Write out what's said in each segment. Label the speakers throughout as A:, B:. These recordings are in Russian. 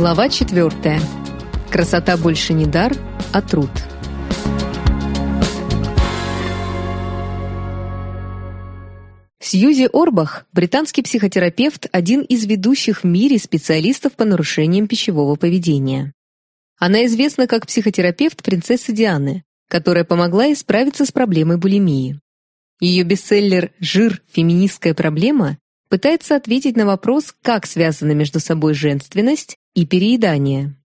A: Глава 4. Красота больше не дар, а труд. Сьюзи Орбах, британский психотерапевт, один из ведущих в мире специалистов по нарушениям пищевого поведения. Она известна как психотерапевт принцессы Дианы, которая помогла ей справиться с проблемой булимии. Ее бестселлер «Жир. Феминистская проблема» пытается ответить на вопрос, как связаны между собой женственность и переедание.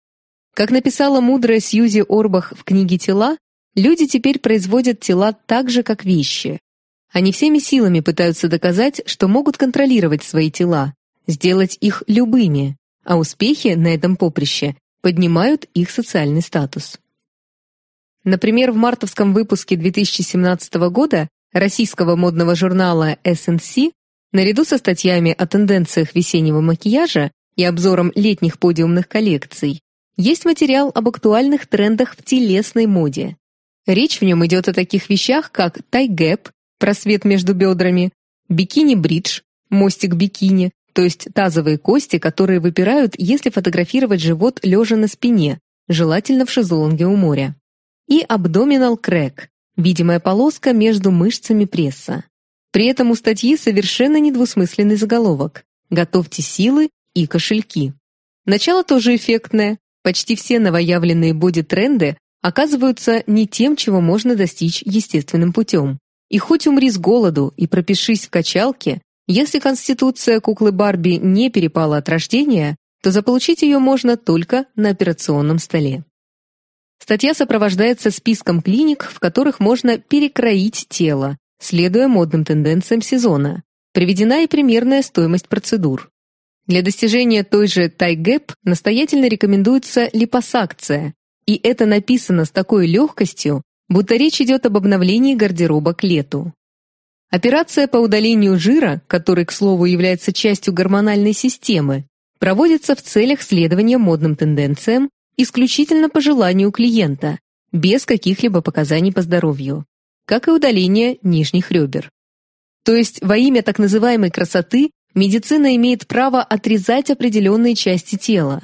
A: Как написала мудрая Сьюзи Орбах в книге «Тела», люди теперь производят тела так же, как вещи. Они всеми силами пытаются доказать, что могут контролировать свои тела, сделать их любыми, а успехи на этом поприще поднимают их социальный статус. Например, в мартовском выпуске 2017 года российского модного журнала SNC наряду со статьями о тенденциях весеннего макияжа и обзором летних подиумных коллекций, есть материал об актуальных трендах в телесной моде. Речь в нем идет о таких вещах, как тай-гэп, просвет между бедрами, бикини-бридж, мостик бикини, то есть тазовые кости, которые выпирают, если фотографировать живот лежа на спине, желательно в шезлонге у моря. И абдоминал крэк, видимая полоска между мышцами пресса. При этом у статьи совершенно недвусмысленный заголовок «Готовьте силы и кошельки». Начало тоже эффектное. Почти все новоявленные боди-тренды оказываются не тем, чего можно достичь естественным путем. И хоть умри с голоду и пропишись в качалке, если конституция куклы Барби не перепала от рождения, то заполучить ее можно только на операционном столе. Статья сопровождается списком клиник, в которых можно перекроить тело, следуя модным тенденциям сезона. Приведена и примерная стоимость процедур. Для достижения той же тайгэп настоятельно рекомендуется липосакция, и это написано с такой легкостью, будто речь идет об обновлении гардероба к лету. Операция по удалению жира, который, к слову, является частью гормональной системы, проводится в целях следования модным тенденциям исключительно по желанию клиента, без каких-либо показаний по здоровью, как и удаление нижних ребер. То есть во имя так называемой красоты медицина имеет право отрезать определенные части тела.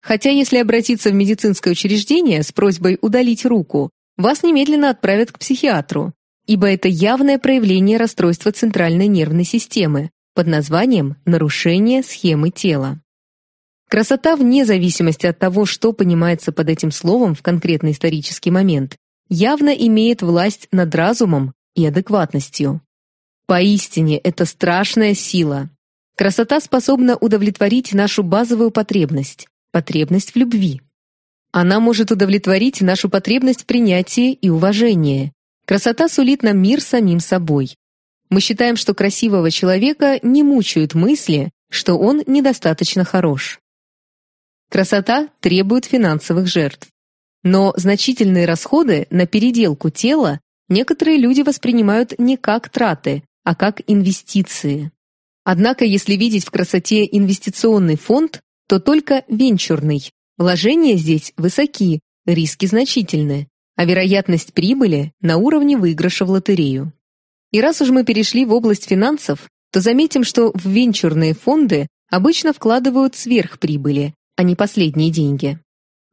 A: Хотя если обратиться в медицинское учреждение с просьбой удалить руку, вас немедленно отправят к психиатру, ибо это явное проявление расстройства центральной нервной системы под названием нарушение схемы тела. Красота вне зависимости от того, что понимается под этим словом в конкретный исторический момент, явно имеет власть над разумом и адекватностью. Поистине, это страшная сила, Красота способна удовлетворить нашу базовую потребность — потребность в любви. Она может удовлетворить нашу потребность в принятии и уважении. Красота сулит нам мир самим собой. Мы считаем, что красивого человека не мучают мысли, что он недостаточно хорош. Красота требует финансовых жертв. Но значительные расходы на переделку тела некоторые люди воспринимают не как траты, а как инвестиции. Однако, если видеть в красоте инвестиционный фонд, то только венчурный. Вложения здесь высоки, риски значительны, а вероятность прибыли на уровне выигрыша в лотерею. И раз уж мы перешли в область финансов, то заметим, что в венчурные фонды обычно вкладывают сверхприбыли, а не последние деньги.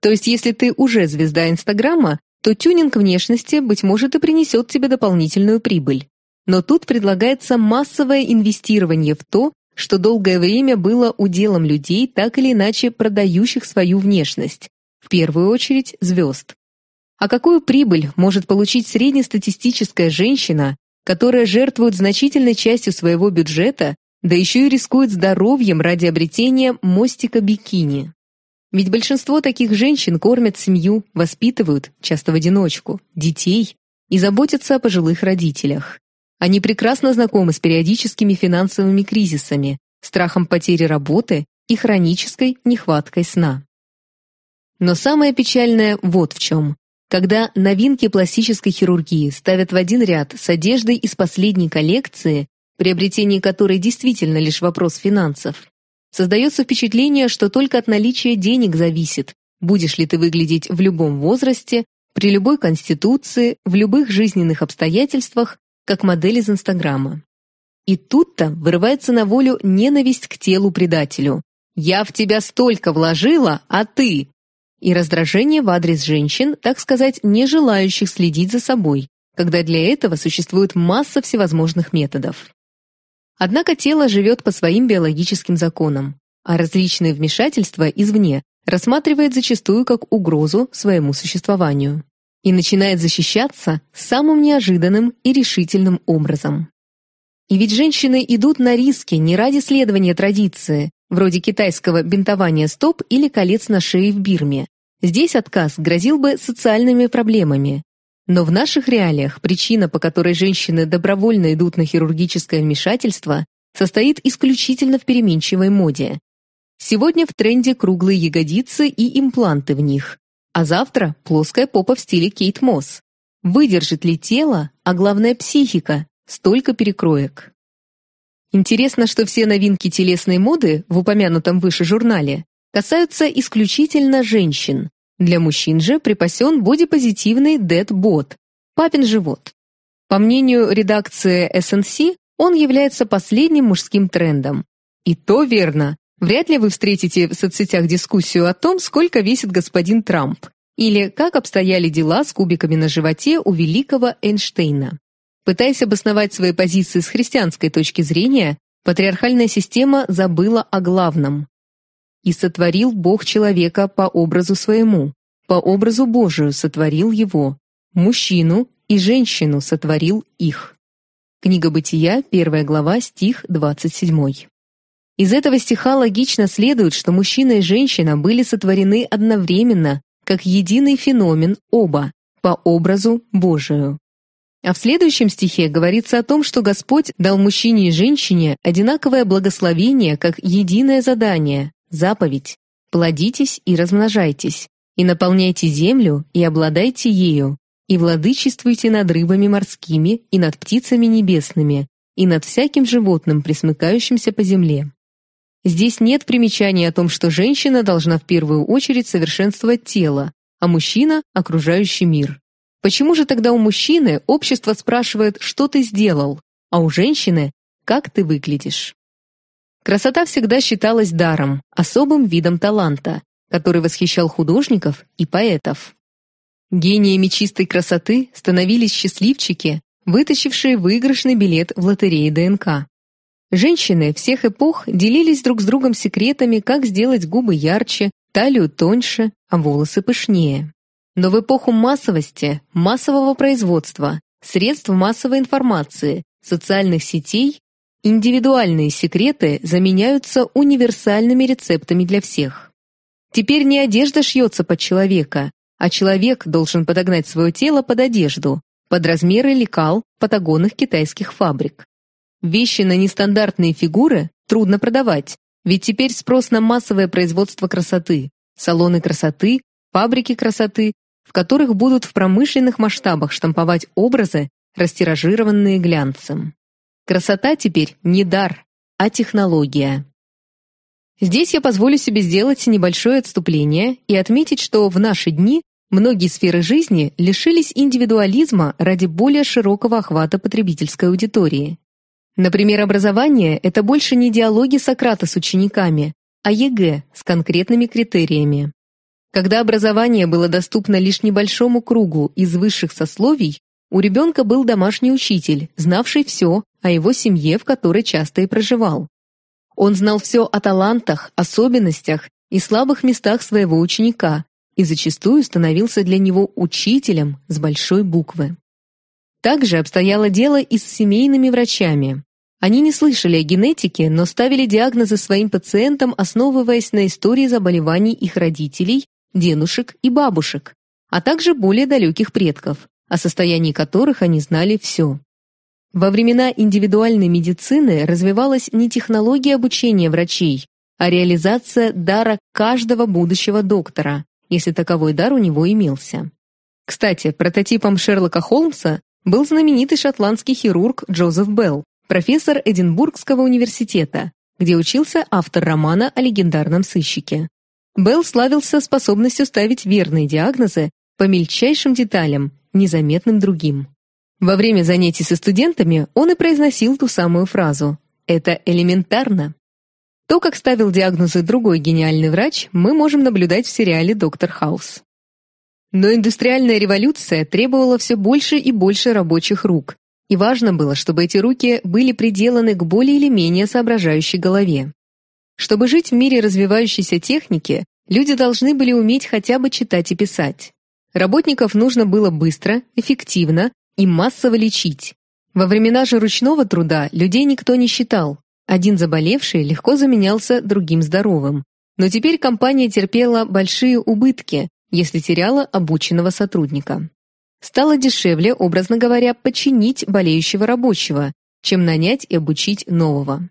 A: То есть, если ты уже звезда Инстаграма, то тюнинг внешности, быть может, и принесет тебе дополнительную прибыль. Но тут предлагается массовое инвестирование в то, что долгое время было уделом людей, так или иначе продающих свою внешность, в первую очередь звезд. А какую прибыль может получить среднестатистическая женщина, которая жертвует значительной частью своего бюджета, да еще и рискует здоровьем ради обретения мостика бикини? Ведь большинство таких женщин кормят семью, воспитывают, часто в одиночку, детей и заботятся о пожилых родителях. Они прекрасно знакомы с периодическими финансовыми кризисами, страхом потери работы и хронической нехваткой сна. Но самое печальное вот в чем. Когда новинки пластической хирургии ставят в один ряд с одеждой из последней коллекции, приобретение которой действительно лишь вопрос финансов, создается впечатление, что только от наличия денег зависит, будешь ли ты выглядеть в любом возрасте, при любой конституции, в любых жизненных обстоятельствах как модель из Инстаграма. И тут-то вырывается на волю ненависть к телу предателю, «Я в тебя столько вложила, а ты...» и раздражение в адрес женщин, так сказать, не желающих следить за собой, когда для этого существует масса всевозможных методов. Однако тело живет по своим биологическим законам, а различные вмешательства извне рассматривает зачастую как угрозу своему существованию и начинает защищаться самым неожиданным и решительным образом. И ведь женщины идут на риски не ради следования традиции, вроде китайского бинтования стоп или колец на шее в Бирме. Здесь отказ грозил бы социальными проблемами. Но в наших реалиях причина, по которой женщины добровольно идут на хирургическое вмешательство, состоит исключительно в переменчивой моде. Сегодня в тренде круглые ягодицы и импланты в них, а завтра плоская попа в стиле Кейт Мосс. Выдержит ли тело, а главное психика, столько перекроек? Интересно, что все новинки телесной моды в упомянутом выше журнале касаются исключительно женщин. Для мужчин же припасен бодипозитивный Dead папин живот. По мнению редакции SNC, он является последним мужским трендом. И то верно. Вряд ли вы встретите в соцсетях дискуссию о том, сколько весит господин Трамп, или как обстояли дела с кубиками на животе у великого Эйнштейна. Пытаясь обосновать свои позиции с христианской точки зрения, патриархальная система забыла о главном. «И сотворил Бог человека по образу своему, по образу Божию сотворил его, мужчину и женщину сотворил их». Книга Бытия, первая глава, стих 27. Из этого стиха логично следует, что мужчина и женщина были сотворены одновременно, как единый феномен оба, по образу Божию. А в следующем стихе говорится о том, что Господь дал мужчине и женщине одинаковое благословение как единое задание, заповедь «Плодитесь и размножайтесь, и наполняйте землю, и обладайте ею, и владычествуйте над рыбами морскими, и над птицами небесными, и над всяким животным, присмыкающимся по земле». Здесь нет примечания о том, что женщина должна в первую очередь совершенствовать тело, а мужчина — окружающий мир. Почему же тогда у мужчины общество спрашивает, что ты сделал, а у женщины – как ты выглядишь? Красота всегда считалась даром, особым видом таланта, который восхищал художников и поэтов. Гениями чистой красоты становились счастливчики, вытащившие выигрышный билет в лотерее ДНК. Женщины всех эпох делились друг с другом секретами, как сделать губы ярче, талию тоньше, а волосы пышнее. Но в эпоху массовости, массового производства, средств массовой информации, социальных сетей, индивидуальные секреты заменяются универсальными рецептами для всех. Теперь не одежда шьется под человека, а человек должен подогнать свое тело под одежду, под размеры лекал патагонных китайских фабрик. Вещи на нестандартные фигуры трудно продавать, ведь теперь спрос на массовое производство красоты, салоны красоты, фабрики красоты в которых будут в промышленных масштабах штамповать образы, растиражированные глянцем. Красота теперь не дар, а технология. Здесь я позволю себе сделать небольшое отступление и отметить, что в наши дни многие сферы жизни лишились индивидуализма ради более широкого охвата потребительской аудитории. Например, образование – это больше не диалоги Сократа с учениками, а ЕГЭ с конкретными критериями. Когда образование было доступно лишь небольшому кругу из высших сословий, у ребенка был домашний учитель, знавший все о его семье, в которой часто и проживал. Он знал все о талантах, особенностях и слабых местах своего ученика и зачастую становился для него учителем с большой буквы. Также обстояло дело и с семейными врачами. Они не слышали о генетике, но ставили диагнозы своим пациентам, основываясь на истории заболеваний их родителей дедушек и бабушек, а также более далеких предков, о состоянии которых они знали все. Во времена индивидуальной медицины развивалась не технология обучения врачей, а реализация дара каждого будущего доктора, если таковой дар у него имелся. Кстати, прототипом Шерлока Холмса был знаменитый шотландский хирург Джозеф Белл, профессор Эдинбургского университета, где учился автор романа о легендарном сыщике. Белл славился способностью ставить верные диагнозы по мельчайшим деталям, незаметным другим. Во время занятий со студентами он и произносил ту самую фразу «Это элементарно». То, как ставил диагнозы другой гениальный врач, мы можем наблюдать в сериале «Доктор Хаус». Но индустриальная революция требовала все больше и больше рабочих рук, и важно было, чтобы эти руки были приделаны к более или менее соображающей голове. Чтобы жить в мире развивающейся техники, люди должны были уметь хотя бы читать и писать. Работников нужно было быстро, эффективно и массово лечить. Во времена же ручного труда людей никто не считал, один заболевший легко заменялся другим здоровым. Но теперь компания терпела большие убытки, если теряла обученного сотрудника. Стало дешевле, образно говоря, починить болеющего рабочего, чем нанять и обучить нового.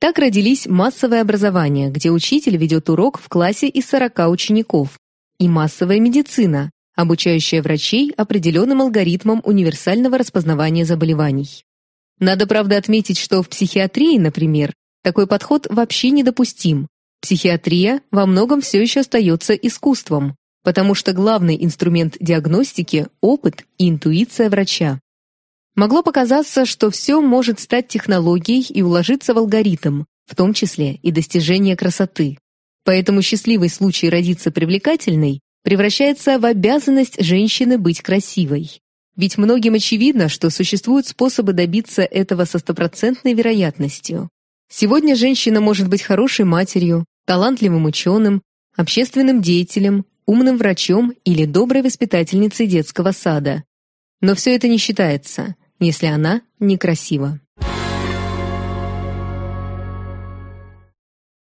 A: Так родились массовое образование, где учитель ведет урок в классе из 40 учеников, и массовая медицина, обучающая врачей определенным алгоритмам универсального распознавания заболеваний. Надо, правда, отметить, что в психиатрии, например, такой подход вообще недопустим. Психиатрия во многом все еще остается искусством, потому что главный инструмент диагностики – опыт и интуиция врача. Могло показаться, что все может стать технологией и уложиться в алгоритм, в том числе и достижение красоты. Поэтому счастливый случай родиться привлекательной превращается в обязанность женщины быть красивой. Ведь многим очевидно, что существуют способы добиться этого со стопроцентной вероятностью. Сегодня женщина может быть хорошей матерью, талантливым ученым, общественным деятелем, умным врачом или доброй воспитательницей детского сада. Но все это не считается, если она некрасива.